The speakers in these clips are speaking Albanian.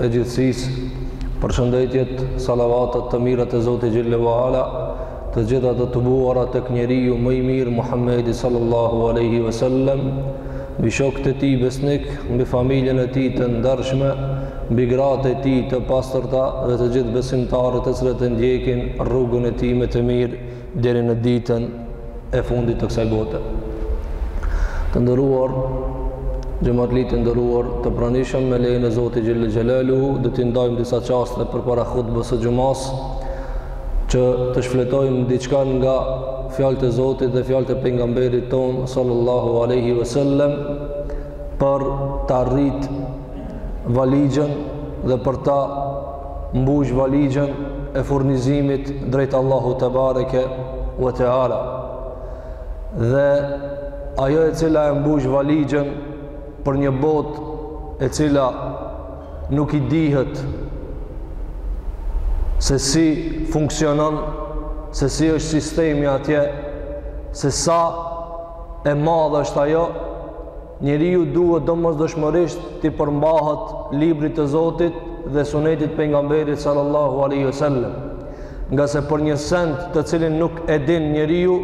e gjithësisë, përshëndetjet, salavatet, të mirat e Zotit xhel-le ve ala, të gjitha të tubuara tek njeriu më i mirë Muhammedi sallallahu aleyhi ve sellem, mbi shokët e tij besnikë, mbi familjen e tij të ndershme, mbi gratë e tij të pastërta dhe të gjithë besimtarët të cilët e ndjekin rrugën e tij me të mirë, deri në ditën e fundit të kësaj bote. Të nderuar xhematlinj, të nderuar të pranishëm me lejen e Zotit xhel-le xhelaluhu, do t'i ndajmë disa çaste përpara hutbes së xhumasë, që të shfletojmë diçka nga fjalët e Zotit dhe fjalët e pejgamberit tonë, sallallahu aleyhi ve sellem, për ta rrit valixhen dhe për ta mbush valixhen e furnizimit drejt Allahut te bareke ve teala dhe ajo e cila e mbush valixhen për një botë e cila nuk i dihet se si funksionon se si është sistemi atje se sa e madhe është ajo Njeriu duhet domosdoshmërisht t'i përmbahet Librit të Zotit dhe Sunetit të Pejgamberit sallallahu alaihi wasallam. Ngase për një send të cilin nuk e din njeriu,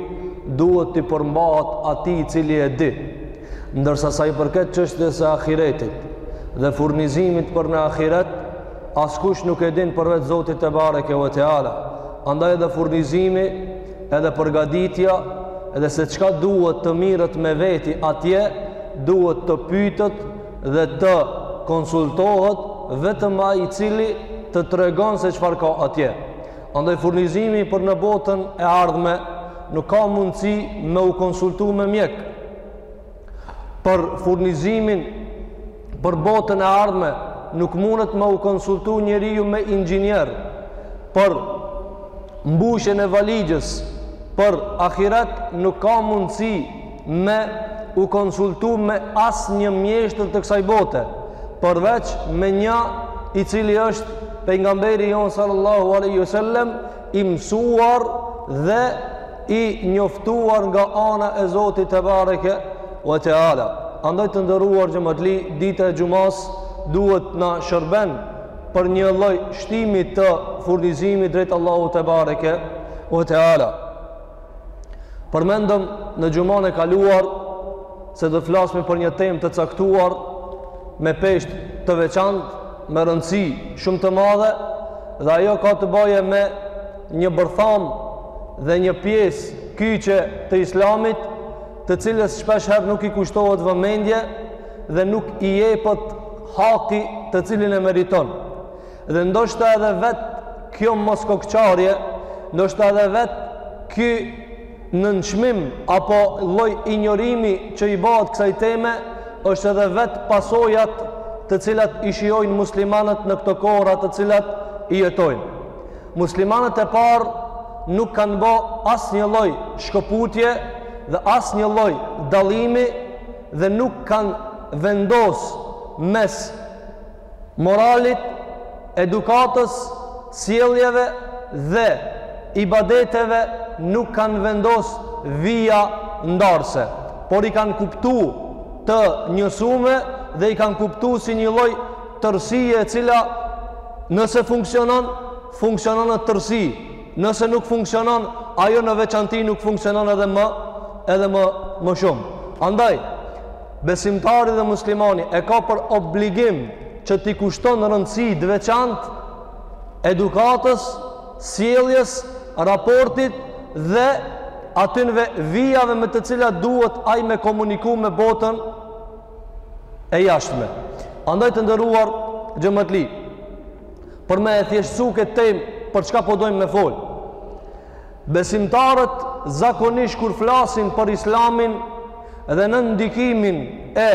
duhet t'i përmbahet atij i cili e di. Ndërsa sa i përket çështjes së ahiretit dhe furnizimit për në ahiret, askush nuk e din përveç Zotit te bareke ve teala. Andaj edhe furnizimi edhe përgaditja edhe se çka duhet të merret me veti atje duhet të pyetet dhe të konsultohet vetëm ai i cili të tregon se çfarë ka atje andaj furnizimi për në botën e ardhme nuk ka mundësi me u konsultu me mjek për furnizimin për botën e ardhme nuk mundet me u konsultu njeriu me inxhinier për mbushjen e valixhes për ahiret nuk ka mundësi me u konsultu me asnjë mjeshtër të kësaj bote përveç me një i cili është pejgamberi jonë sallallahu aleyhi sallem i mësuar dhe i njoftuar nga ana e Zotit tebareke ve teala. Andaj të nderuar xhematlinj, dita e xhumasë duhet të na shërben për një lloj shtimi të furnizimit drejt Allahut tebareke ve teala. Përmendëm në xhuman e kaluar se do të flasim për një temë të caktuar me peshë të veçantë, me rëndësi shumë të madhe dhe ajo ka të baje me një bërthamë dhe një pjesë kyçe të islamit të cilës shpeshherë nuk i kushtohet vëmendje dhe nuk i jepet haki të cilin e meriton. Dhe ndoshta edhe vetë kjo moskokëçarje, ndoshta edhe vetë ky nënçmim apo lloj injorimi që i bëhet kësaj teme është edhe vetë pasojat të cilat i shijojnë muslimanët në këto kohëra të cilat i jetojnë. Muslimanët e parë nuk kanë bo asnjë lloj shkëputje dhe asnjë lloj dallimi dhe nuk kanë vendos mes moralit, edukatës, sjelljeve dhe ibadeteve nuk kanë vendos vija ndarëse, por i kanë kuptu të njësume dhe i kanë kuptu si një lloj tërësi e cila nëse funksionon, funksionon në tërësi, nëse nuk funksionon, ajo në veçanti nuk funksionon edhe më edhe më më shumë. Andaj besimtari dhe muslimani e ka për obligim që t'i kushton rëndësi të veçantë edukatës, sjelljes, raportit dhe atynve vijave me të cilat duhet ai me komuniku me botën e jashtme. Andaj të nderuar xhematli, për me e thjeshtësu këtë temë për çka po dojmë me fol. Besimtarët zakonisht kur flasin për Islamin dhe nën ndikimin e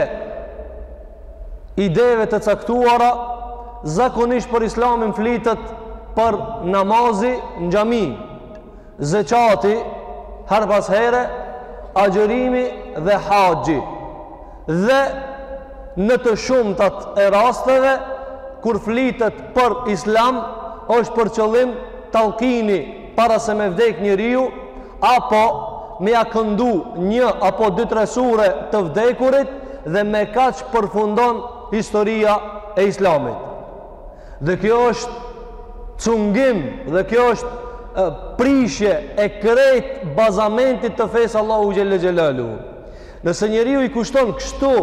ideve të caktuara, zakonisht për Islamin flitet për namazi në xhami, zeqati, herë pas here, agjërimi dhe haxhi. Dhe në të shumtat e rasteve kur flitet për Islam është për qëllim talkini para se me vdek njeriu apo me ia këndu një apo dy tre sure të vdekurit dhe me kaq përfundon historia e Islamit. Dhe kjo është cungim dhe kjo është prishje e krejt bazamentit të fesë Allahu xhelle xhelaluhu. Nëse njeriu i kushton kështu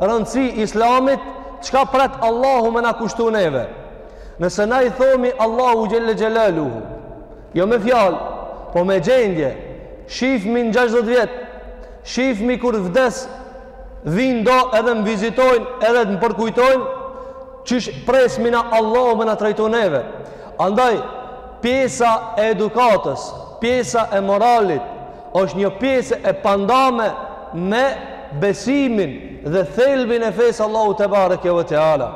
rëndësi islamit, çka pret Allahu me na kushtu neve? Nëse na i thomi Allahu xhele xhelaluhu, jo me fjalë, po me gjendje, shifmi në 60 vjet, shifmi kur vdes, vinë do edhe më vizitojnë, edhe më përkujtojnë, qysh presmi na Allahu me na trajtu neve. Andaj, pjesa e edukatës, pjesa e moralit, Është një pjesë e pandame me besimin dhe thelbin e fesë Allahu tebareke ve teala.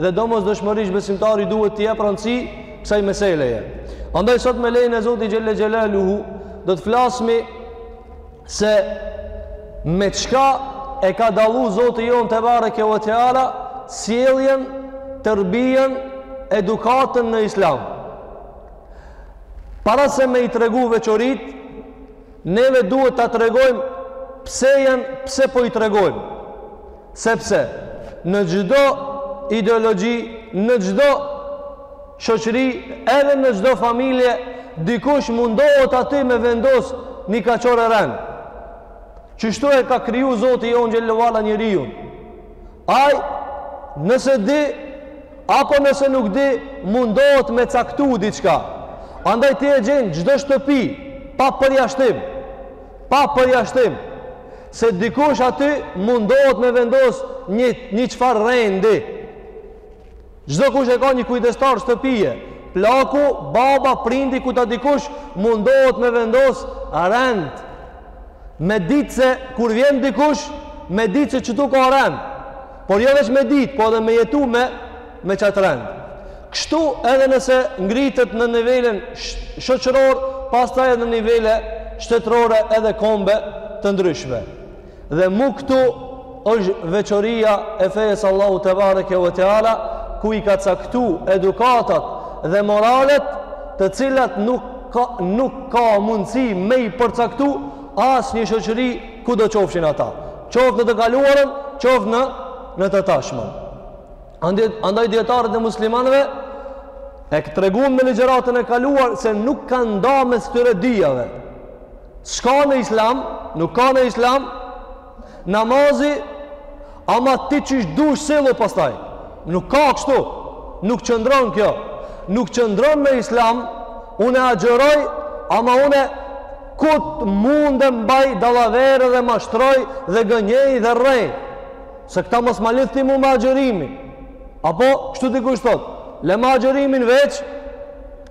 Dhe domosdoshmërisht besimtari duhet t'i jap rëndësi kësaj meseleje. Andaj sot me lejen e Zotit xhele xhelaluhu do të flasmi se me çka e ka dallu Zoti jonë tebareke ve teala sjelljen, terbijen, edukatën në islam. Para se me i tregu veçoritë, neve duhet ta tregojmë psenë, pse po i tregojmë. Sepse në çdo ideologji, në çdo shoqëri, edhe në çdo familje, dikush mundohet aty me vendos njikaq ore rend. Qështu e ka kriju Zoti jonë xhele ve ala njeriun. Ai, nëse di, apo nëse nuk di, mundohet me caktu diçka. Andaj ti e gjen në çdo shtëpi, pa përjashtim, pa përjashtim, se dikush aty mundohet me vendos një, një çfarë rendi, Çdokush e ka një kujdestar shtëpie, plaku, baba, prindi, ku ta di kush, mundohet me vendos rend. Me dit se kur vjen dikush, me dit se qëtu ka rend. Por jo veç me dit, po edhe me jetu me, me qatë rend. Kështu edhe nëse ngritet në nivelin shoqëror, pastaj edhe në nivele shtetërore edhe kombe të ndryshme. Dhe mu këtu është veçoria e fesë Allahu tebareke ve teala, ku i ka caktu edukatat dhe moralet të cilat nuk ka, nuk ka mundësi me i përcaktu asnjë shoqëri kudo qofshin ata. Qoftë në të kaluarën, qoftë në, në të tashmën. Andaj, andaj dijetarët e muslimanëve e kemi tregu në ligjëratën e kaluar se nuk kanë nda mes këtyre dijave. S'ka në islam, nuk ka në islam namazi ama ti qysh dush sillu pastaj. Nuk ka kështu. Nuk qëndron kjo. Nuk qëndron në islam, unë agjëroj ama unë kur të mund e bëj dallavere dhe mashtroj dhe gënjej dhe rrej. Se këta mos ma lidh ti mu me agjërimin. Apo, kështu dikush thotë, lema agjërimin veç,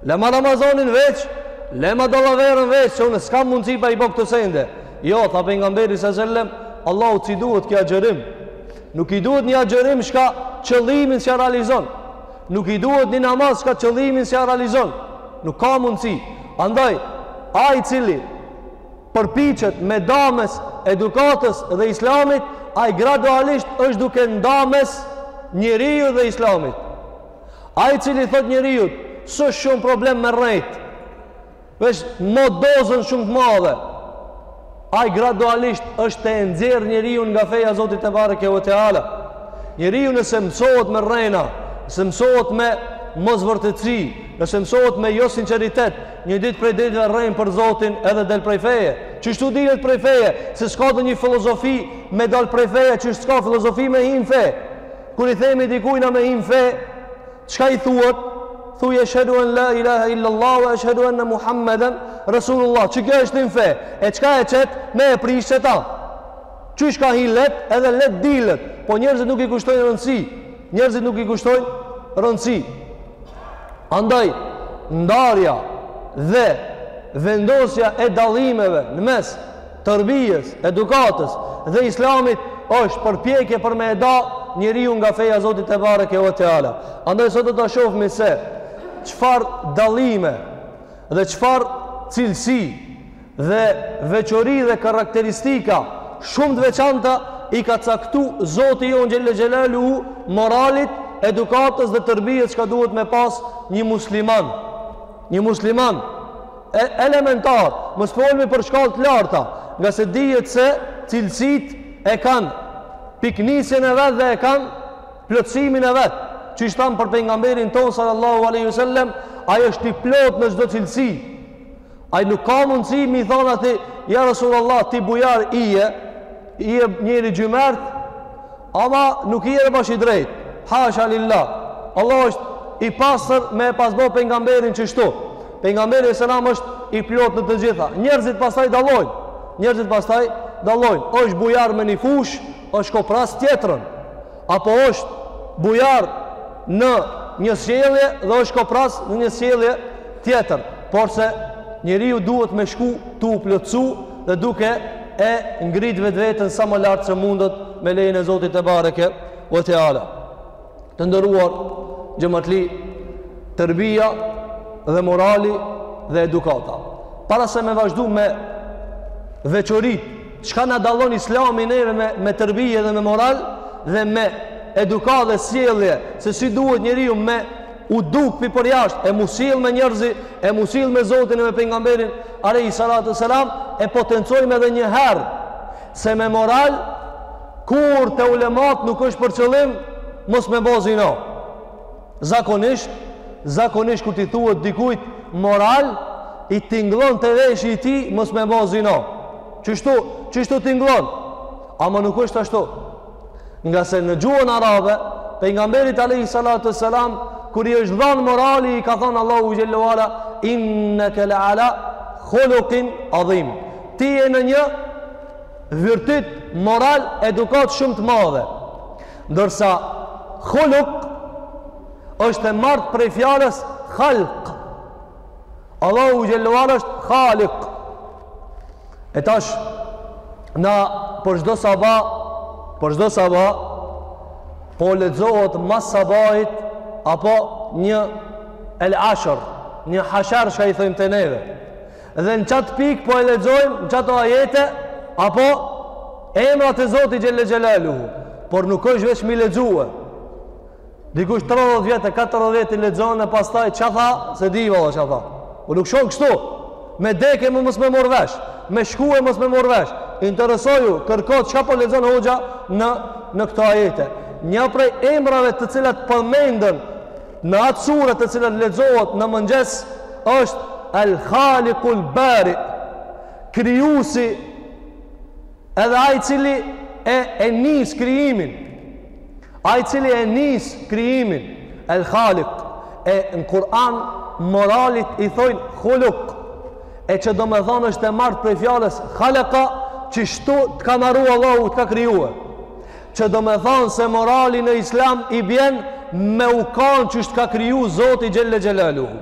lema Ramazanin veç, lema dallaverën veç, se unë s'kam mundësi pa i bo këto sende. Jo, tha Pejgamberi alejhi selam, Allahut s'i duhet ky agjërim. Nuk i duhet një agjërim çka qëllimin s'ia realizon. Nuk i duhet një namaz çka qëllimin s'ia realizon. Nuk ka mundësi. Andaj, ai i cili përpiqet me da mes edukatës dhe islamit, ai gradualisht është duke nda mes njeriut dhe islamit. Ai i cili i thotë njeriut, s'është shumë problem me rrejt, veç mos në dozën shumë të madhe, ai gradualisht është tu e nxjerrë njeriun nga feja e Zotit tebareke ve teala. Njeriu nëse mësohet me rrena, nëse mësohet me mosvërtetësi, nëse mësohet me josinqeritet, Një ditë prej ditëve rren për Zotin edhe del prej feje. Qështu dilet prej feje? Se s'ka donjë filozofi me dal prej feje, qysh s'ka filozofi me hi n'fe. Kur i themi dikujna me hi n'fe, çka i thuhet? Thuj eshhedu en la ilaha illallah, ve eshhedu enne Muhammeden Rasulullah. Qikjo është hi n'fe. E çka e qet me e prishë qeta? Qysh ka hi leht edhe leht dilet, po njerëzit nuk i kushtojnë rëndësi. Njerëzit nuk i kushtojnë rëndësi. Andaj, ndarja dhe vendosja e dallimeve në mes terbijes, edukatës dhe islamit është përpjekje për me e nda njeriun nga feja e Zotit tebareke ve teala. Andaj, sot do të shofmi se çfarë dallime dhe çfarë cilësi dhe veçori dhe karakteristika shumë të veçanta i ka caktu Zoti jonë xhel-le xhelaluhu moralit, edukatës dhe terbijes që ka duhet me pas një musliman. Një musliman elementar, mos folmi për shkallë të larta, ngase dihet se cilësitë e kanë pikënisjen e vet dhe e kanë plotësimin e vet. Qysh thamë për Pejgamberin tonë sallallahu alejhi ve sel-lem, ai është i plotë në çdo cilësi, Ai nuk ka mundësi me i thonë atij, ja Rasulullah, ti bujar je, je njeri xhymert, ama nuk je edhe bash i drejtë. Hasha lillah. Allahu është i pastër me e pas bo Pejgamberin qështu. Pejgamberi alejhi selam është i plotë në të gjitha. Njerëzit pastaj dallojnë. Njerëzit pastaj dallojnë, është bujar me një fushë, është koprrac tjetërën. Apo është bujar në një sjellje dhe është koprrac në një sjellje tjetër, porse njeriu duhet me shku tu u plotësu dhe duke e ngrit vetveten sa më lart se mundet me lejen e Zotit tebareke ve teala. Të nderuar xhematli, terbija dhe morali dhe edukata. Para se me vazhdu me veçoritë Çka na dallon Islami neve me me tërbije dhe me moral dhe me edukatë dhe sjellje se si duhet njeriu me u duk pi përjashtë e mu sjell me njerëzi e m'u sjell me Zotin e me pejgamberin alayhi salatu selam e potencojmë edhe një herë se me moral kur te ulemat nuk është për qëllim mos me bo zino Zakonisht, zakonisht kur t'i thuhet dikujt moral, i tingëllon te veshi i tij mos me bo zino. Qështu, qështu tingëllon. Ama nuk është ashtu. Ngase në gjuhën arabe, pejgamberit alayhi salatu selam kur i është dhanë morali i ka thonë Allahu xhallahu ala innaka la ala khuluqin adhim. Ti je në një virtyt moral edukatë shumë të madhe. Ndërsa khuluq është e marrt prej fjalës khalq. Allahu xhelal është khaliq. E tash na për çdo saba, për çdo saba po lexohet mas sabahit apo një el ashr, një hashr që i thojmë te neve. Dhe në qatë pikë po e lexojmë në qato ajete apo emrat e Zotit xhelle xhelaluhu, por nuk është veç m'i lexue. Dikush 30 vjet e 40 i lexon e pastaj ç'a tha se di valla ç'a tha. Po nuk shkon kështu. Me dekë me mos me marr vesh, me shkue mos me marr vesh. Interesoju, kërko çka po lexon hoxha në këto ajete. Një prej emrave të cilat përmendën Në atë sure të cilat lexohet në mëngjes është El Khalikul Bari, krijuesi edhe ai i cili e e nis krijimin. Ai i cili e nis krijimin, El Khalik. E në Kur'an moralit i thojnë Khuluk. E që do me thonë është e marrt prej fjalës Khalaka, qështu të ka maru Allahu të ka krijue. Që do me thonë se morali në islam i bjen me u kanë qysh t'ka kriju Zoti xhelle xhelaluhu.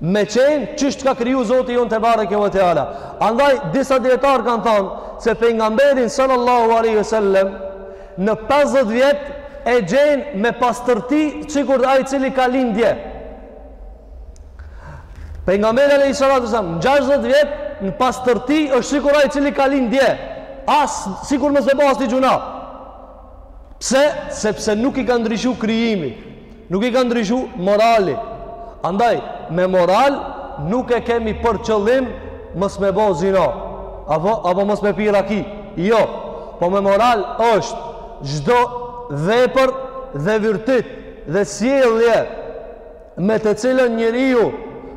Me qenë qysh t'ka kriju Zoti jonë tebareke ve teala. Andaj, disa djetarë kanë thonë se pejgamberin sallallahu aleyhi sallem në 50 vjet e gjejnë me pastërti sikur ai i cili ka lind dje. Pejgamberi alejhi salatu selam, në 60 vjet, në pastërti, është sikur ai cili ka lind dje. As, sikur mos e ba asnjë gjynah. Pse? Sepse nuk i ka ndryshu krijimi. Nuk i ka ndryshu morali. Andaj, me moral, nuk e kemi për qëllim mos me bo zina. Apo, apo mos me pi raki. Jo. Po me moral është çdo vepër dhe virtyt Dhe sjellje me të cilën njeriu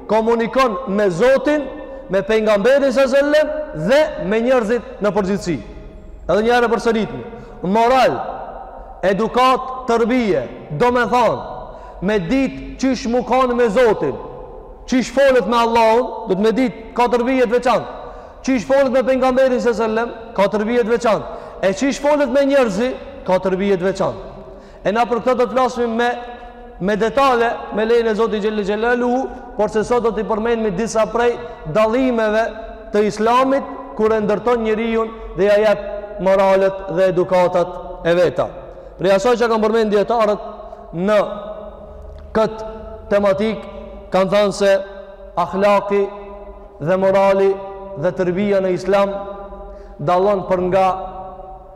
komunikon me Zotin, me pejgamberin s'selam dhe me njerëzit në përgjithësi. Edhe një herë e përsëritmi. Moral, edukatë, terbije, domethonë, me ditë qysh me kanë me Zotin, qysh folet me Allahun, do të me ditë, ka terbijet veçantë, qysh folet me pengamberin s'selem, ka terbijet veçantë, e qysh folet me njerëzi, ka terbijet veçantë. E ne për këtë do të flasim më me detale me lejen e Zotit xhelle xhelaluhu, porse sot do t'i përmendmi disa prej dallimeve të islamit, kur e ndërton njeriun dhe ia jep moralet dhe edukatat e veta. Prej asaj që kanë përmend dijetarët në këtë tematikë, kanë thënë se ahlaki dhe morali dhe terbija në islam dallon për nga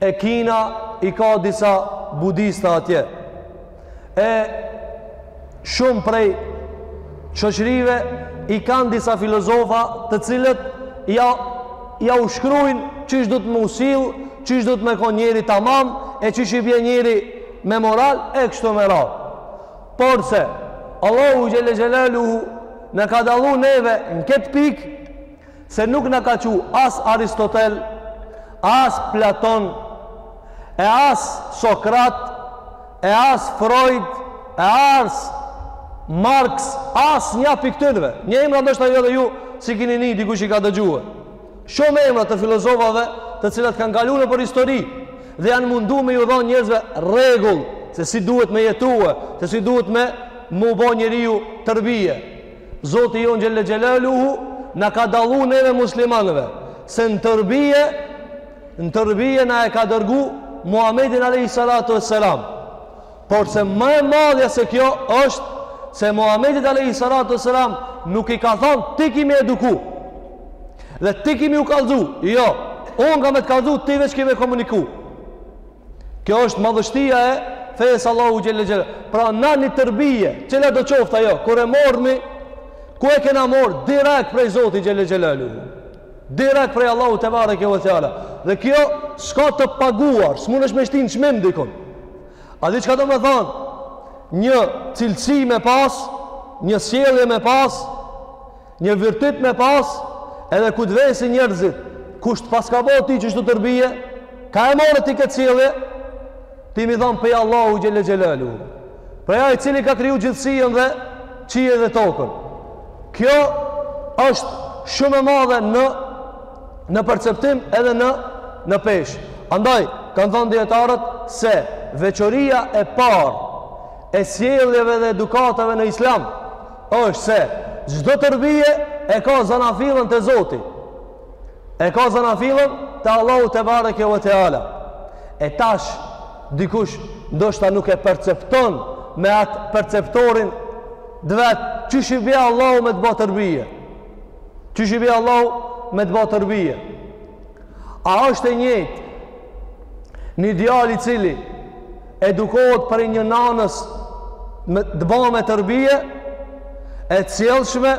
E Kina i ka disa budista atje. E shumë prej shoqërive i kanë disa filozofa të cilët ja ja u shkruajnë çish do të më usill, çish do të më kon njëri tamam e qysh i bjen njeri me moral e kështu me radhë. Porse Allahu xhelle xhelaluhu na ka dallu neve në këtë pikë Se nuk na ka çu as Aristotel, as Platon, e as Sokrat, e as Freud, e as Marx, as nja prej këtyneve. Emra ndoshta edhe ju s'i kini ni, dikush i ka dëgjue. Shumë emra të filozofave të cilat kanë kalu nëpër histori dhe janë mundu me ju dhonë njerëzve rregull se si duhet me jetue, se si duhet me u bo njeriu terbije. Zoti jonë xhelle xhelaluhu na ka dallu neve muslimanëve se në terbije në terbije na e ka dërgu Muhammedin alejhi salatu ve selam porse ma e madhja se kjo është se Muhammedin alejhi salatu ve selam nuk i ka thonë ti ki me i eduku dhe ti ki me u kallzu jo, unë kam me të kallzu ti veç ki me e komuniku Kjo është madhështia e fesë Allahut xhelle xhelaluhu. Pra na një terbije, cilado qoftë ajo, kur e marrmi, ku e kena marrë, direkt prej Zotit xhelle xhelaluhu. Direkt prej Allahut tebareke ve teala. Dhe kjo s'ka të paguar, s'mundesh me shti në çmim dikun. A di çka domethonë, një cilësi me pas, një sjellje me pas, Një virtyt me pas edhe kur t'vesin njerëzit, kush t'paska bo ty qështu tërbije, ka e more ti këtë sjellje, ti me i thanë pej Allahu xhele xhelaluhu. Prej atij i cili ka kriju gjithësinë dhe qiejt dhe tokën. Kjo është shumë e madhe në, në perceptim edhe në, në peshë. Andaj, kanë thonë dijetarët se veçoria e parë e sjelljeve dhe edukatave në islam, është se çdo tërbije e ka zanafillën te Zoti. E ka zanafillën te Allahu tebareke ve teala. E tash dikush ndoshta nuk e percepton me atë perceptorin të vet qysh i bie Allahu me të bë tërbije. Qysh i bie Allahu me të bë tërbije. A është i njëjtë një djalë i cili edukohet prej një nanës me, të thamë me tërbije, e të sjellshme,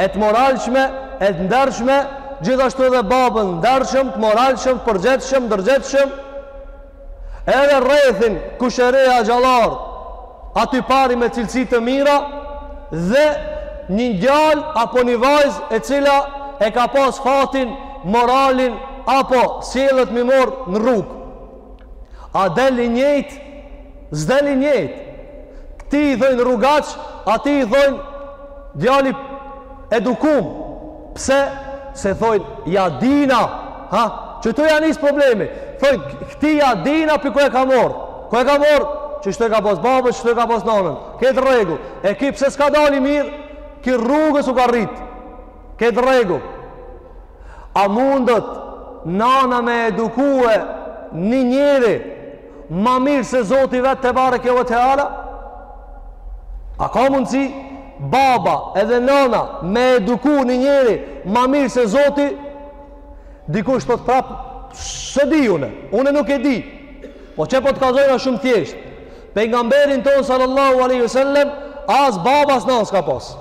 e të moralshme, e të ndershme, gjithashtu edhe babën ndershëm, të moralshëm, të përgjegjshëm, ndërgjegjshëm, edhe rrethin kusheri e axhallarë, aty pari me cilësi të mira, dhe një djalë apo një vajzë e cila e ka pas fatin, moralin, apo sjelljet me i marrë në rrugë. A del i njëjtë? S'del i njëjtë. Këtij i thojnë rrugaç, atij i thojnë djalë i edukum. Pse? Se thojnë, ja dina, ha? Qëtu ja nis problemi. Thojnë, këtij ja dina pej ku e ka marrë. Ku e ka marrë? Qështu e ka pas babën, qështu e ka pas nanën. Në rregull. E ky pse s'ka dalë i mirë, ky rrugës u ka rritë. Në rregull. A mundet nana me edukue një njeri ma mirë se Zoti vetë tebareke ve teala? A ka mundësi baba edhe nana me eduku një njeri ma mirë se zoti? Dikush po thotë prapë, s'e di une, une nuk e di. Po qe po të kallxoj, a shumë thjeshtë. Pejgamberi jonë sallallahu alaihi wasallam as babë as nanë s'ka pas.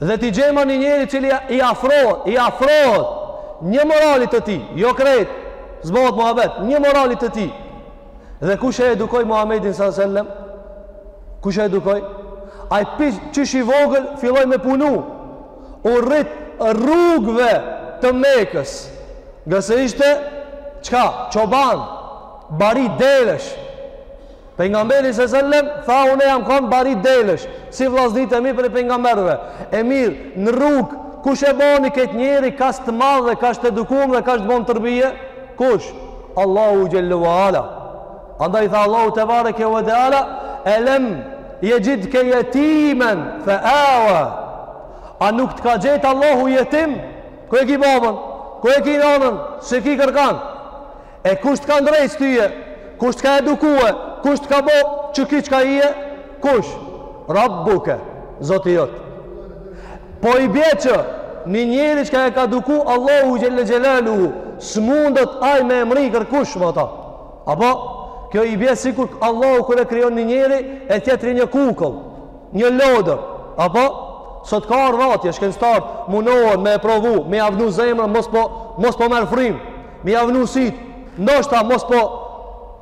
Dhe ti gjema një njeri që i afrohet, i afrohet një moralit të tij, jo krejt, s'bohet muhabet, një moralit të tij. Dhe kush e edukoi Muhamedin sallallahu alaihi wasallam? Kush e edukoi? Ai pej se ish i vogël filloi me punu. U rrit rrugëve të Mekës. Ngase ishte çka? Çoban. Bari delësh. Pejgamberi s.a.s. tha unë jam kon bari delësh, si vllaznit e mi prej pejgamberëve. E mirë, në rrugë kush e boni këtë njeri kaq të madh dhe kaq të edukum dhe kaq të bon tërbije? Kush? Allahu xhele ve ala. Andaj tha Allahu tebareke ve teala, "Elem jexhidke jetimen fe ava." A nuk të ka gjetë Allahu jetim? Ku e ki babën? Ku e ki nanën? S'e ki kërkan? E kush të ka ndreq tyje? Kush të ka edukue? Kush të ka bo qëky çka je? Kush? Rabbuke, Zoti jot. Po i bje që një njeri çka e ka eduku Allahu xhele xhelaluhu, s'mundet aj me e mrri kërkush më ta. Apo, kjo i bje sikur Allahu kur e krijon një njeri, e tjetri një kukull, një lodër. Apo, sot ka orvatje, shkencëtarët, munohen me e provu, me ja vnu zemrën, mos po, mos po merr frymë. Me ja vnu syt, ndoshta mos po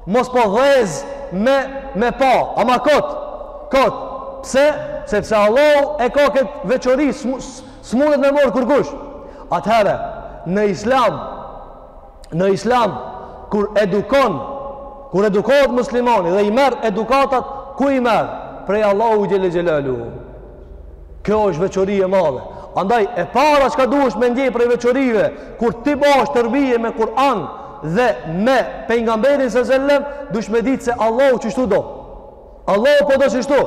mos po dhez me me pa, ama kot, kot. Pse? Sepse Allahu e ka kët veçori, s'mundet me mor kurkush. Atëherë, në Islam, në Islam kur edukon, kur edukohet muslimani dhe i merr edukatat ku i merr? Prej Allahu xhele xhelaluhu. Kjo është veçori e madhe. Andaj e para çka duhesh me ndjej prej veçorive, kur ti bosh tërbije me Kur'an dhe me pejgamberin s.a.s., dush me ditë se Allahu qështu do. Allahu po do qështu.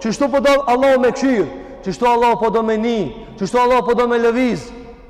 Qështu po do Allahu me këqyr, qështu Allahu po do me ni, qështu Allahu po do me lëviz.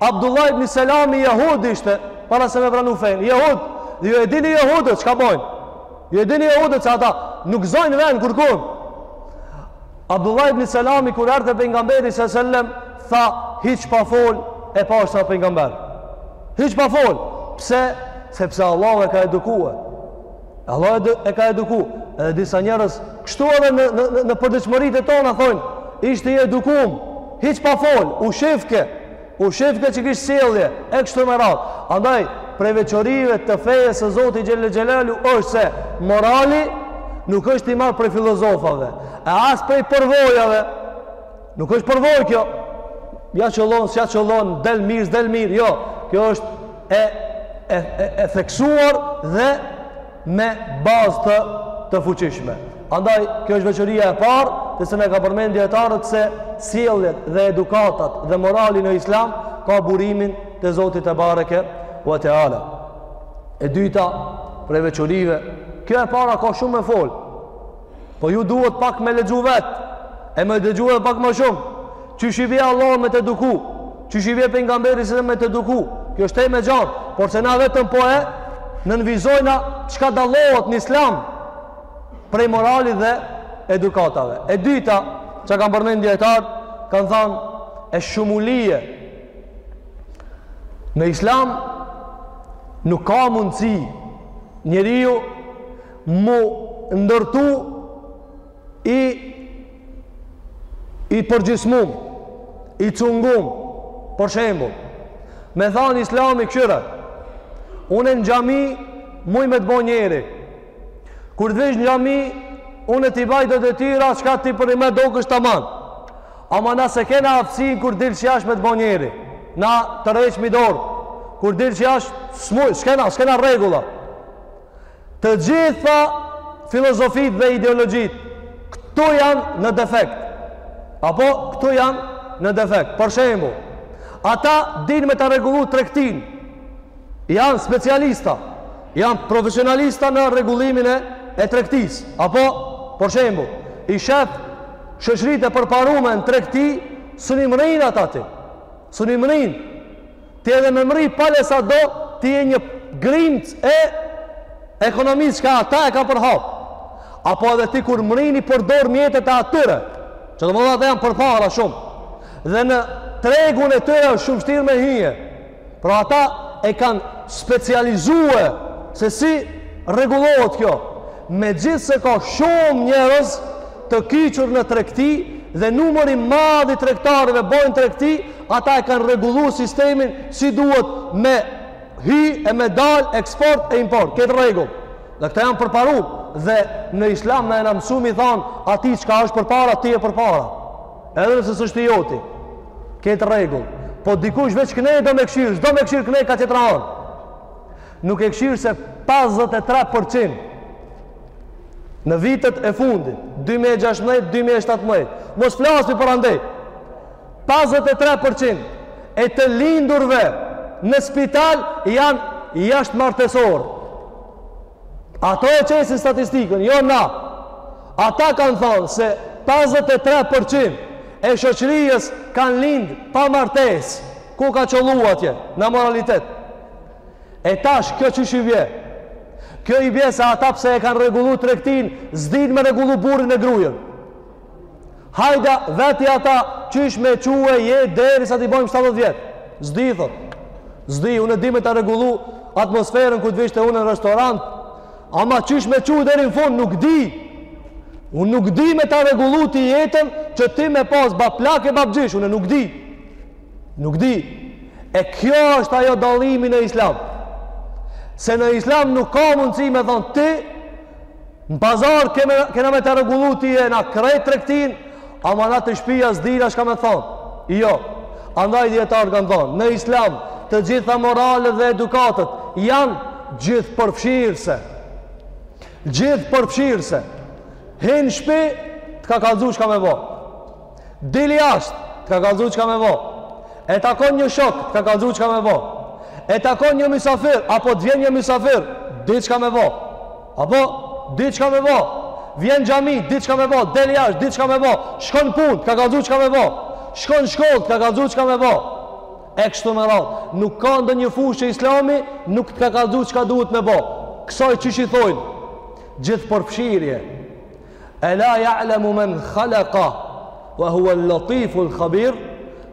Abdullah ibn Selami jehud ishte, para se me pranu fejnë, jehud, dhe ju e dini jehudët, çka bojnë? Ju e dini jehudët, që ata nuk zojnë ven kurkun? Abdullah ibn Selami, kur erdh te pejgamberi s.a.s., tha, hiç pa fol, e pashë se a pejgamber. Hiç pa fol, pse? Sepse Allahu e ka edukue, Allahu e, e ka eduku. Edhe disa njerëz kështu edhe në në në, në përditshmëritë tona thonë, ishte i edukum, hiç pa fol, u shefke. U shefke që kish sjellje, e kështu me radhë. Andaj prej veçorive të fejes së Zotit xhele xhelaluhu është se morali nuk është i marrë prej filozofave, e as prej përvojave. Nuk është përvojë kjo. Ja qëllon, s'ja qëllon, del mirë, s'del mirë, jo. Kjo është e, e, e, e theksuar dhe me bazë të, të fuqishme. Andaj, kjo është veçoria e parë, të cilën e kanë përmend dijetarët se sjelljet dhe edukatat dhe morali në islam ka burimin te Zoti tebareke ve teala. E dyta, prej veçorive, kjo e para ka shumë me fol, Po ju duhet pak me lexu vet. E me dëgju edhe pak ma shumë. Qysh i bje Allahu me të duku? Qysh i bje pejgamberi se me të duku? Kjo është temë e gjatë, por se na vetëm po e nënvizojna çka dallohet në Islam prej moralit dhe edukatave. E dyta, çka kanë përmend dijetarët, kanë thanë esh-shumulije. Në Islam nuk ka mundësi njeriu mu ndërtu i i përgjysmum i cungum për shembul me than islami këqyre unë në xhami muj me të bo njeri kur të vish në xhami unë t'i baj do detyra çka ti për ime do kesh taman ama na s'e kena aftësinë kur dilsh jashtë me të bo njeri na t'i heqmi dorë kur dilsh jashtë s'muj, s'kena, s'kena rregulla Të gjitha filozofitë dhe ideologjitë këtu janë në defekt. Apo këtu janë në defekt. Për shembull, ata dinë me ta rregullu tregtinë. Janë specialista, janë profesionalista në rregullimin e e tregtisë. Apo për shembull, i shef shoqëritë e përparume në tregti, s'un i mrrin ata ti. S'un i mrrin Ti edhe me mrri pale sado, ti je një grimcë e ekonomisë që ata e kanë përhap. Apo edhe ti kur mrrin i përdor mjetet e atyre, që domethënë ata janë përpara shumë. Dhe në tregun e tyre është shumë shtirë me hy. Pra ata e kanë specializu se si rregullohet kjo. Megjithëse ka shumë njerëz të kyçur në tregti dhe numër i madh i tregtarëve bojnë tregti, Ata e kanë rregullu sistemin si duhet me hy e me dal eksport e import. Kjo në rregull. Dhe këta janë përparu dhe në Islam na jena msu me i thanë atij çka është përpara ti je përpara. Edhe nëse s'është i joti. Kjo në rregull. Po dikush veç këne do me kqyr, s'do me kqyr kne kah tjetra anë. Nuk e kqyr se 53% në vitet e fundit, 2016-2017, mos flasmi për andej, pesëdhjetë e tre për qind e të lindurve në spital janë jashtë martesor. Ata e qesin statistikën, jo na. Ata kanë thonë se pesëdhjetë e tre për qind e shoqërisë kanë lindë pa martesë. Ku ka qëllu atje? Në moralitet. E tash, kjo qysh i bje? Kjo i bje se ata pse e kanë rregullu tregtinë, s'dinë me rregullu burrin e grujën. Hajde veti ata qysh me çu e jetë derisa t'i bojmë 70 vjet. S'di thot. S'di, unë di me ta rregullu atmosferën ku t'vish te unë në restorant. Ama qysh me çu deri në fund nuk di. Unë nuk di me ta rregullu ti jetën që ti me pas ba plak e babgjysh, unë nuk di. Nuk di. E kjo është ajo dallimi në islam. Se në islam nuk ka mundësi me thonë ti Në pazar keme, kena me ta rregullu ti e na krejt tregtinë, ama n'atë shpi s'dina çka me thonë. Jo, andaj dijetarët kanë thonë, në islam të gjitha moralet dhe edukatat janë gjithëpërfshirëse. Gjithëpërfshirëse. Hin n'shpi, të ka kallzu çka me bo. Del jashtë, të ka kallzu çka me bo. E takon një shok, të ka kallzu çka me bo. E takon një misafir, apo të vjen një misafir, di çka me bo. Apo, di çka me bo. Vjen n'xhami, di çka me bo. Del jashtë, di çka me bo. Shkon n'punë, të ka kallzu çka me bo. Shkon n'shkollë, të ka kallzu çka me bo. E kështu me radhë. Nuk ka ndonjë fushë që islami nuk të ka kallzu çka duhet me bo. Kësaj qysh i thojnë? Gjithëpërfshirje. E la ja'lemu men khalaka Wa hua latifu l'khabir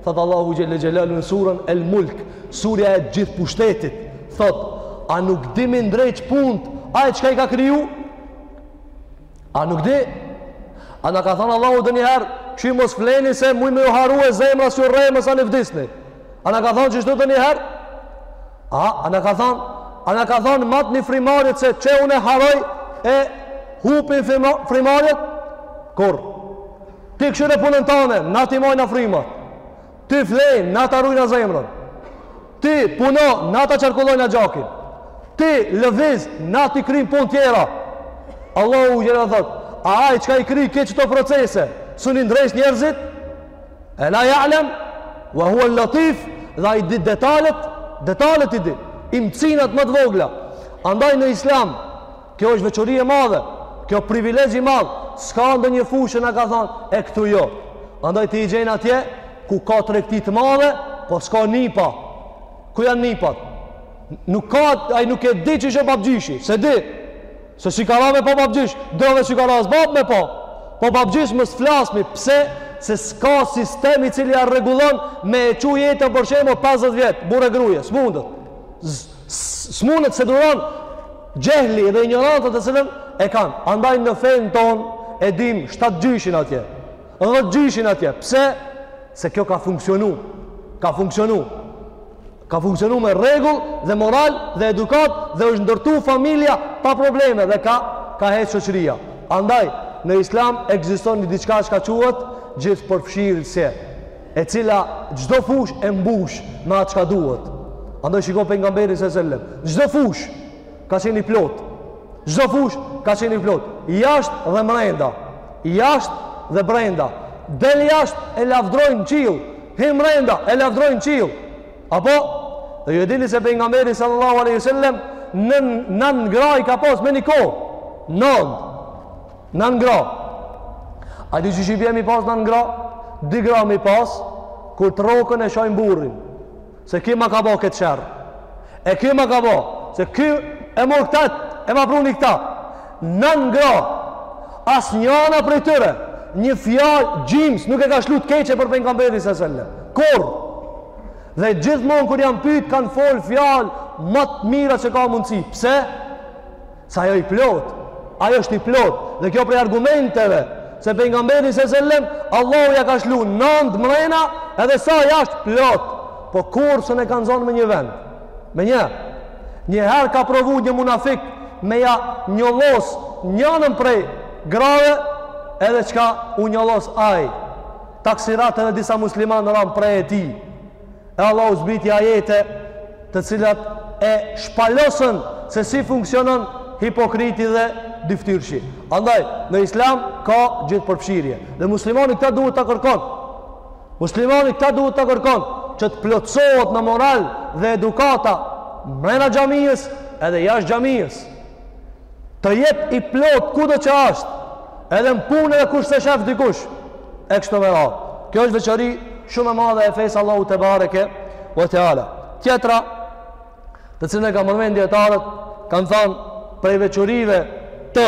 Thot Allahu Xhel-le Xhelaluhu në surën El Mulk Surja e gjithëpushtetit Thot A nuk di me i ndreq punët Ai çka i ka kriju A nuk di A na ka thonë Allahu ndonjëherë Kqyr mos fleni se muj me ju harru e zemra S'ju rreh masanej vdisni A na ka thonë qishtu ndonjëherë A, a na ka thonë, a na ka thonë matni frymëmarrjet se qe unë e harroj e hupin frymëmarrjet? Kurrë. Ti kshyre punën tane, na t'i majmë na frymat. Ti flej, na ta rujmë na zemrën. Ti puno, na ta qarkullojmë na gjakin. Ti lëviz, na t'i kryjmë punët tjera. Allahu u gjerë dhe thotë, a ai çka i kry krejt qëto procese, s'mun i ndreq njerëzit, e la ja'lem wa hua latif dhe ai i di detalet detalet i di imtësinat ma të vogla andaj në islam kjo është veçori e madhe kjo privilegj i madh s'ka ndonjë fushë na ka thonë e këtu jo andaj ti i gjen atje ku ka tregti të madhe po s'ka nipa ku janë nipat nuk ka, ai nuk e di ç'është babgjyshi s'e di Se s'i ka ra me pa babgjysh, dove s'i ka ra as bab me pa. Po babgjysh mos flasim, pse? Se s'ka sistem i cili ja rregullon me e çu jetën për shembull 50 vjet, burrë e gru, s'mundet. S'mundet s'e duron xhehli dhe injoranca të cilën e kanë. Andaj në fenë tonë e dimë 7 gjyshin atje. 10 gjyshin atje. Pse? Se kjo ka funksionu. Ka funksionu. Ka funksionu me rregull dhe moral dhe edukat dhe është ndërtu familja pa probleme dhe ka, ka hec shoqëria. Andaj, në islam ekziston një diçka çka quhet gjithëpërfshirëse, e cila çdo fushë e mbush me atë çka duhet. Andaj, shiko pejgamberi se sellem. Çdo fushë, ka qenë i plot. Çdo fushë ka qenë i plot. Jashtë dhe brenda. Jashtë dhe brenda. Del jashtë e lavdrojn në qiell. Hin brenda e lavdrojn në qiell. Apo dhe ju e dini se pejgamberi sallallahu alaihi wasallam nan gra i ka pas me ni kohë. Nan, nan gra. A di qysh i bie m'i pas nan gra? Dy gra m'i pas kur t'rroken e shojnë burrin. Se ky ma ka bo këtë sherr. E ky ma ka bo. Se ky e mor këta e ma pruni këta. Nan gra, asnjana prej tyre, një fjalë gjymsë nuk e ka shlu të keqe për pejgamberin se sellem. Kurrë! Dhe gjithmonë kur janë pytë kanë fol fjalë më të mira që ka mundësi. Pse? Se ai o i plot, ai është i plot. Dhe kjo prej argumenteve, se pejgamberi se sellem, Allahu ja ka shlu nëndë mrena, edhe sa jashtë plot. Po kurrë s'e kanë zonë me një vend. Me një. Njëherë ka provu një munafik me ja njollos njënën prej grave, edhe çka u njollos ai. Taksirat edhe disa muslimanë ranë pre e tij. e Allahu zbriti ajete të cilat e shpalosën se si funksionon hipokriti dhe dyftyrshi. Andaj, në islam ka gjithëpërfshirje. Dhe muslimani këta duhet ta kërkon. Muslimani këta duhet ta kërkon që të plotësohet në moral dhe edukata mrena xhamisë edhe jashtë xhamisë. të jetë i plot kudo që është, edhe në punë edhe kur s'e shef dikush, e kështu me radhë. Kjo është veçori shumë e madhe e fesë Allahut tebareke ve teala. Tjetra, të cilën e kanë përmend djetarët, kanë thanë prej veçorive të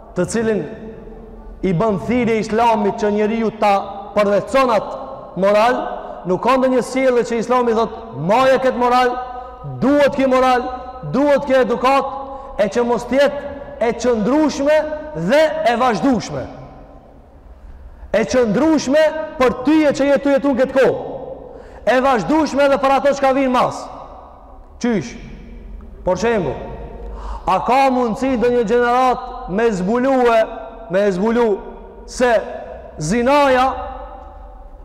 të cilin i bën thirrje Islami që njeriu ta përvetëson atë moral, nuk ka ndonjë sjellje që Islami thotë, maje këtë moral, duhet kjo moral, duhet kjo edukat, e që mos të jetë e qëndrueshme dhe e vazhdueshme. E qëndrueshme për ty që je tu jetu në këtë kohë. E vazhdueshme edhe për ato çka vijnë mas. Qysh? Për shembull, a ka mundësi ndonjë gjeneratë me zbulue, me zbulu, se zinaja,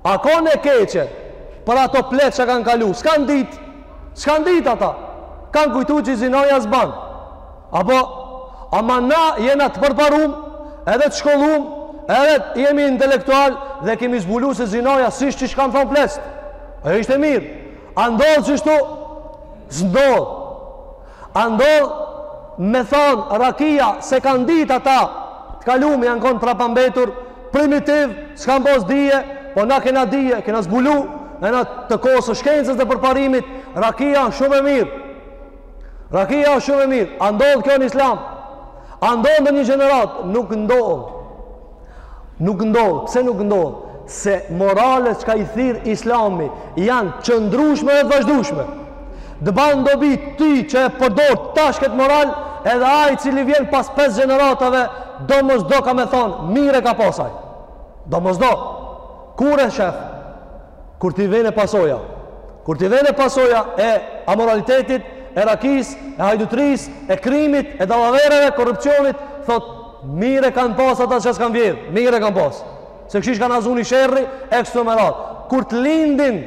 a konë e keqe, për ato pleqtë që kanë kalu, s'kanë ditë, s'kanë ditë ata, kanë kujtu që zinaja s'ban, apo, ama na jena të përparum, edhe të shkollum, edhe të jemi intelektual, dhe kemi zbulu se zinaja, s'isht qysh kanë thonë pleqtë, ajo ishte e mirë, A ndodh qështu? S'ndodh. A ndodh me thonë rakia s'e kanë ditë ata të kalumit janë konë prapambetur primitiv, s'kanë pasë dije, po na kena dije, kena zbulu, jena të kohës së shkencës dhe përparimit, rakia është shumë e mirë. Rakia është shumë e mirë. A ndodh kjo në islam? A ndodh në ndonjë gjeneratë? Nuk ndodh. Nuk ndodh, pse nuk ndodh? Se moralet çka i thirr islami janë të qëndrushme dhe të vazhdushme. Të ban dobi ty që e përdor tash këtë moral edhe ai i cili vjen pas 5 gjeneratave domosdo ka me thonë mirë e ka pas ai. Domosdo. Kur e shef? Kur t'i vjen pasoja. Kur t'i vjen pasoja e amoralitetit, e rakisë, e hajdutërisë, e krimit, e dalavereve, korrupcionit, thotë Mirë e kanë pas ata që s'kanë vjedhë, mirë e kanë pas. Se s'kish me na zanë ky sherri, e kështu me radhë. Kur të lindin,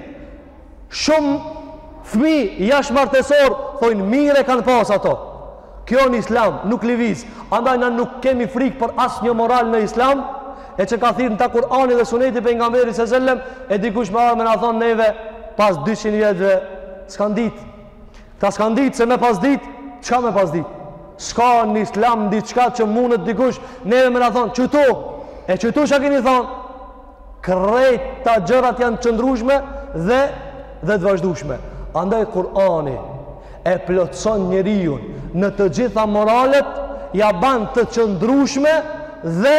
shumë fmi jashtëmartesorë, thojnë mirë e kanë pas ato. Kjo në islam nuk liviz, andaj na nuk kemi frikë për asnjë moral në islam, e që ka thirrë në ta Kurani dhe suneti Pejgamberit selem, e dikush me ardh me na thonë neve, pas 200 vjetëve, s'kanë ditë. Ta s'kanë ditë se me pas ditë, çka me pas ditë? S'ka në islam diçka që munet dikush, neve me na thonë, qëtu, e qëtu çka keni thonë, krejt ato gjërat janë të qëndrushme dhe dhe të vazhdushme. Andaj Kurani e plotëson njeriun në të gjitha moralet, ia ban të qëndrushme dhe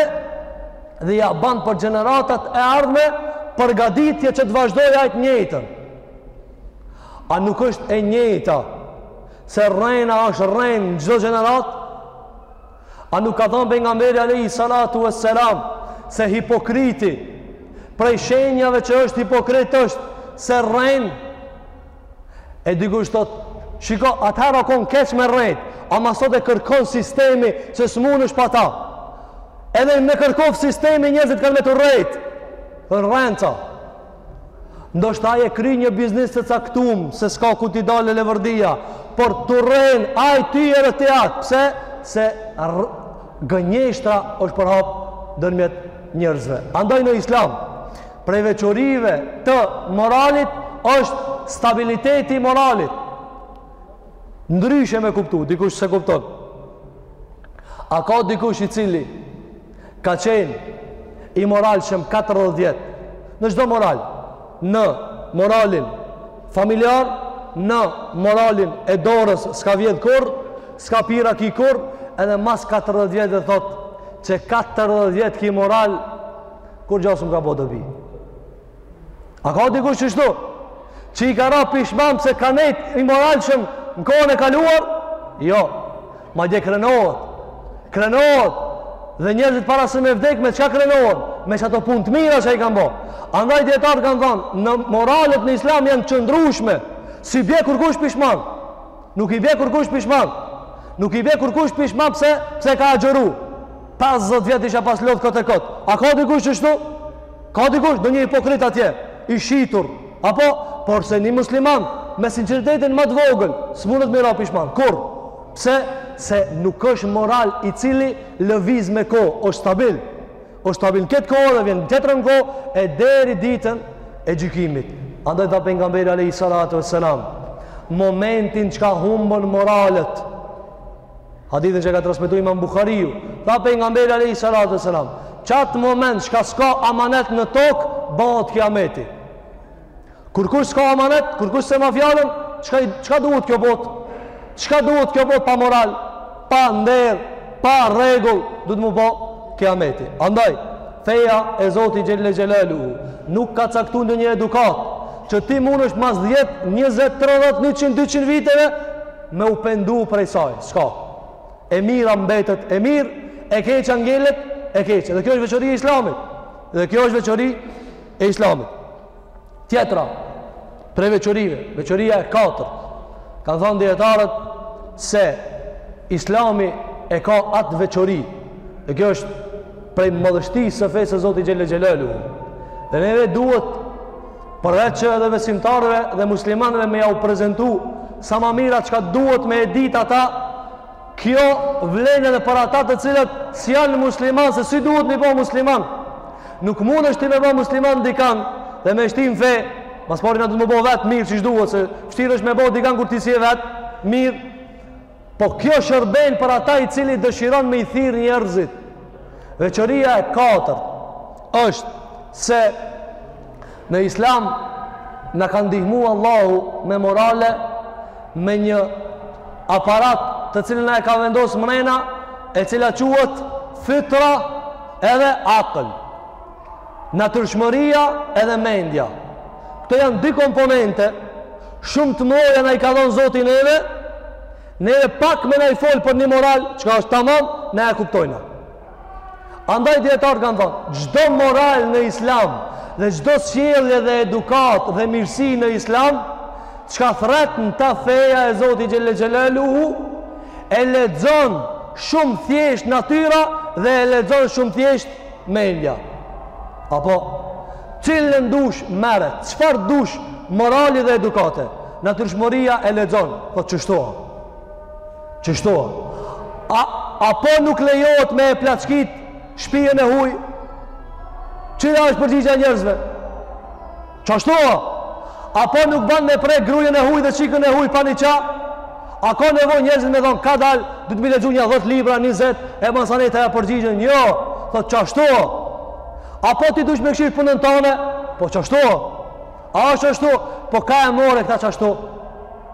dhe ia ban për gjeneratat e ardhshme përgaditje që të vazhdojë ai të njëjtën. A nuk është e njëjta se rrena është rrenë në çdo gjeneratë? A nuk ka thonë Pejgamberi alejhi salatu ue selam se hipokriti prej shenjave që është hipokrit është se rren? E dikush thotë, shiko, atëherë o konë keq me rrenë, ama sot e kërkon sistemi se s'mundesh pa ta. Edhe në kërkoftë sistemi njerëzit kanë me të rrejt, rrenë ca. Ndoshta ai e kryn një biznis të caktuar, se s'ka ku t'i dalë levërdia, por të rren ai ty edhe ti at. Pse? Se gënjeshtra është përhapë ndërmjet njerëzve. Andaj në Islam, prej veçorive të moralit është stabiliteti i moralit. Ndryshe me kuptu, dikush s'e kupton. A ka dikush i cili ka qenë i moralshëm 40 vjet në çdo moral në moralin familjar në moralin e dorës s'ka vjedh kurrë s'ka pi raki kurrë edhe mas 40 vjetve thotë qe 40 vjet ky moral kurrgjo s'më ka bo dobi A ka dikush qështu? Që i ka ra pishman pse ka nejt i moralshëm në kohën e kaluar? Jo. Madje krenohet. Krenohet. Dhe njerëzit para se me vdek me çka krenohen? Me qato punë të mira që i kanë bo. Andaj dijetarët kanë thonë, në moralet në islam janë qëndrueshme. S'i bje kurkush pishman. Nuk i bje kurkush pishman. Nuk i bje kurkush pishman pse, pse ka agjëru 50 vjet, isha pas lodhë kot e kot. A ka dikush qështu? Ka dikush, ndonjë hipokrit atje, i shitur. Apo, por se një musliman, me sinceritetin më të vogël, s'mundet me i ra pishman. Kurr. Pse? Se nuk është moral i cili lëviz me kohë, është stabil. Është stabil në këtë kohë dhe vjen në tjetrën kohë e deri ditën e gjykimit. Andaj tha pejgamberi Alejhi Salatu ue Selam, momentin çka humbin moralet, hadithin që ka transmitu imam Buhariu, tha pejgamberi Alejhi Salatu ue Selam, qatë moment çka s'ka amanet në tokë, bëhet kijameti. Kurkush s'ka amanet, kurkush s'e ma fjalën, çka, çka duhet kjo botë? Çka duhet kjo botë pa moral, pa nder, pa rregull, duhet mu bo kijameti. Andaj, feja e Zotit Xhelle Xhelaluhu nuk ka caktu ndonjë edukatë që ti mundesh mas 10, 20, 30, 100, 200 viteve me u pendu prej saj. Ska. E mira mbetet e mirë, e keqa ngelet e keqe. Dhe kjo është veçori e islamit. Dhe kjo është veçori e islamit. Tjetra, prej veçorive, veçoria e katërt, kanë thonë dijetarët se islami e ka atë veçori, dhe kjo është prej madhështisë fesë së Zotit Xhelle Xhelaluhu. Dhe neve duhet përveç edhe besimtarëve dhe muslimanëve me jau prezentu sa ma mirë çka duhet me e dit ata Kjo vlen edhe për ata të cilët s'janë musliman, se si duhet mi bo musliman. Nuk mundesh ti me bo musliman dikan dhe me shti n'fe, ma s'pari na duhet mu bo vetë mirë qysh duhet, se shtirë është me bo dikan kur ti s'je vetë mirë. Po kjo shërben për ata i cili dëshiron me i thirr njerëzit. Veçoria e katër është se Në islam na ka ndihmu Allahu me morale me një aparat të cilën na e ka vendosë mrena e cila quhet fitra edhe akël. Natyrshmëria edhe mendja. Këto janë dy komponente shumë të mëdhaja na i ka dhonë zoti neve, neve pak me na i folë për një moral çka është tamam, ne e kuptojna. Andaj dijetarët kanë thonë, çdo moral në islam dhe çdo sjellje dhe edukatë dhe mirësi në islam, çka thrret në ta feja e Zotit xhele xhelaluhu, e lexon shumë thjesht natyra dhe e lexon shumë thjesht mendja. Apo, cilën dush merre, çfarë dush morali dhe edukate, natyrshmëria e lexon, po qashtu a. Qashtu a, a po nuk lejohet me e plaçkit shpijen e huj? Cila është përgjigjja e njerëzve? Qashtu? A po nuk ban me prek gruen e huj dhe çikën e huj pa niqah? A ka nevojë njerëzit me thonë, kadal, du të m'i lexu nja 10 libra, 20, e masanej ta jap përgjigjen, jo, thotë qashtu? A po ti dush me kshyr punën tane? Po qashtu? A është qashtu? Po ka e more këta qashtu?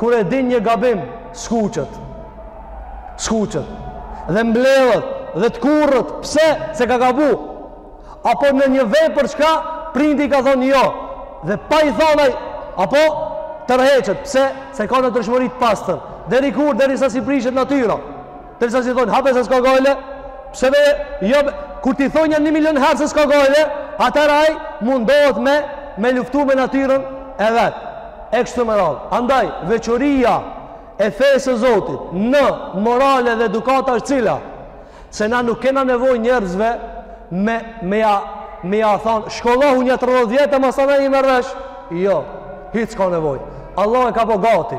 Kur e din një gabim, skuqet. Skuqet. Dhe mbledhet dhe tkurret, pse se ka gabu. Apo në një vepër çka, prindi ka thonë jo. Dhe pa i thonë ai, apo tërheqet, pse se ka natyrshmëri të pastër. Deri kur, derisa s'i prishet natyra. Derisa s'i thonë, hape se s'ka gajle, pse dhe, jo, kur t'i thonë nja një milion herë se s'ka gajle, atherë ai mundohet me, me luftu me natyrën e vet. E kështu me radhë. Andaj, veçoria e fesë së Zotit në morale dhe edukata është cila, se na nuk kena nevojë njerëzve me, me ja, me ja thonë, shkollohu nja tridhet vjet e masana i merr vesh, jo, hiç s'ka nevojë. Allahu e ka bo gati,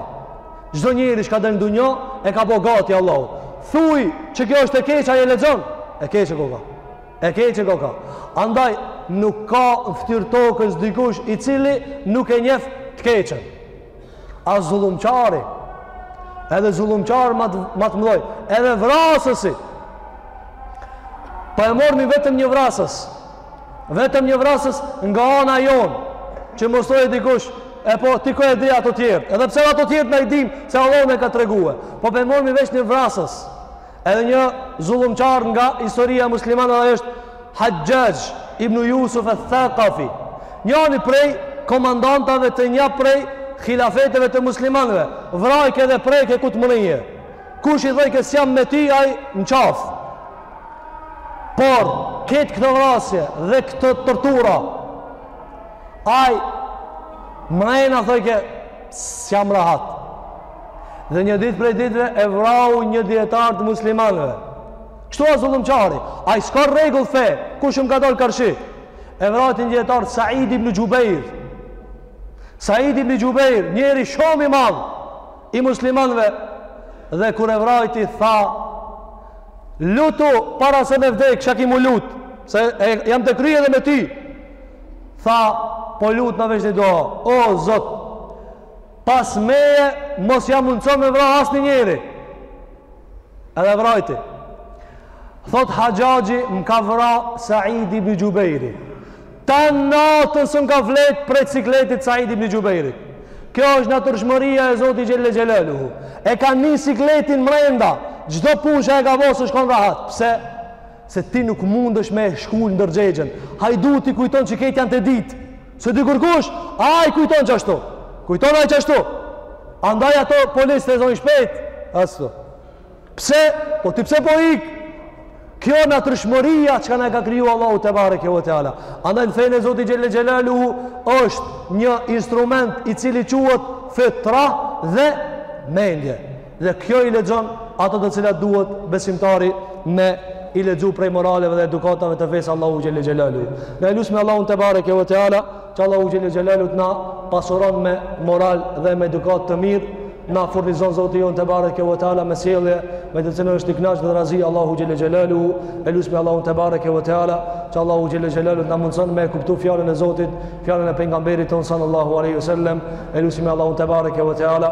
Çdo njeri që ka dalë në dunja e ka bo gati Allahu. Thuaj që kjo është e keqe ai e lexon. E keqe koka. E keqe koka. Andaj nuk ka n'fytyrë t'tokës dikush i cili nuk e njeh të keqën. A zullumqari Edhe zullumqari ma të mdhoj Edhe vrasësi Pa po e marrim vetëm një vrasës Vetëm një vrasës nga ana jonë, që mos t'thojë dikush, e po ti po e di ato tjert. Edhe pse ato tjert na i dimë se Allahu na ka tregu. Po e marrim veç një vrasës. Edhe një zullumqar nga historia muslimane dhe është Haxhaxh ibn Jusuf eth-Thekafi. Njani prej komandantave të një prej hilafeteve të muslimanëve. Vrajke edhe prejke ku të mrrijke. Kush i thojke s'jam me ti, ai në qafë. Por, ketë këto vrasje dhe këto tortura, ai, mrena, thojke, s'jam rahat. Dhe një ditë prej ditëve e vrau një dijetar të muslimanëve. Kështu a zullumqari, ai s'ka rregull fe, kush m'ka dalë karshi. E vrau një dijetar, Said ibn Xhubejr. Said ibn Xhubejr, njeri shumë i madh, i muslimanëve dhe kur e vrajti tha lutu para se me vdek çka ki m'u lut se e, jam tu kry edhe me ty tha po lutna veç një dua o zot pas meje mos ja mundëso me vra asnjë njeri Edhe vrajti. Thotë Haxhaxhi më ka vra Said ibn Xhubejri. Tan natën s'më ka flet prej sikletit Said ibn Xhubejrit. Kjo është natyrshmëria e Zotit Xhele Xhelaluhu. E ka një sikletin mrenda. Çdo punë që e ka bo s'është konë rahat. Pse? Se ti nuk mundesh me shkul ndërgjegjen. Hajduti kujton që ketë janë të ditë. S'e di kërkush, ai kujton qashtu. Kujton ai qashtu. Andaj ata policët zonë shpejt. Asu. Pse? Po ti pse po ik? Kjo natyrshmëria çka na ka kriju Allahu tebareke ve teala. Andaj në fenë e Zotit Xhele Xhelaluhu është një instrument i cili quhet fitra dhe mendje. Dhe kjo i lexon ato të cilat duhet besimtari me i lexu prej moraleve dhe edukatave të fesë Allahut Xhele Xhelaluhu. Ne e lusim Allahun tebareke ve teala, që Allahu Xhele Xhelaluhu të na pasuron me moral dhe me edukat të mirë, na furnizon Zoti jonë tebareke ve teala me sjellje, me të cilën është i knaqt dhe razi Allahu Xhele Xhelaluhu, e lusim Allahun tebareke ve teala, që Allahu Xhele Xhelaluhu të na mundëson me kuptu fjalën e Zotit, fjalën e pejgamberit tonë salallahu alejhi selem, e lusim Allahun tebareke ve teala,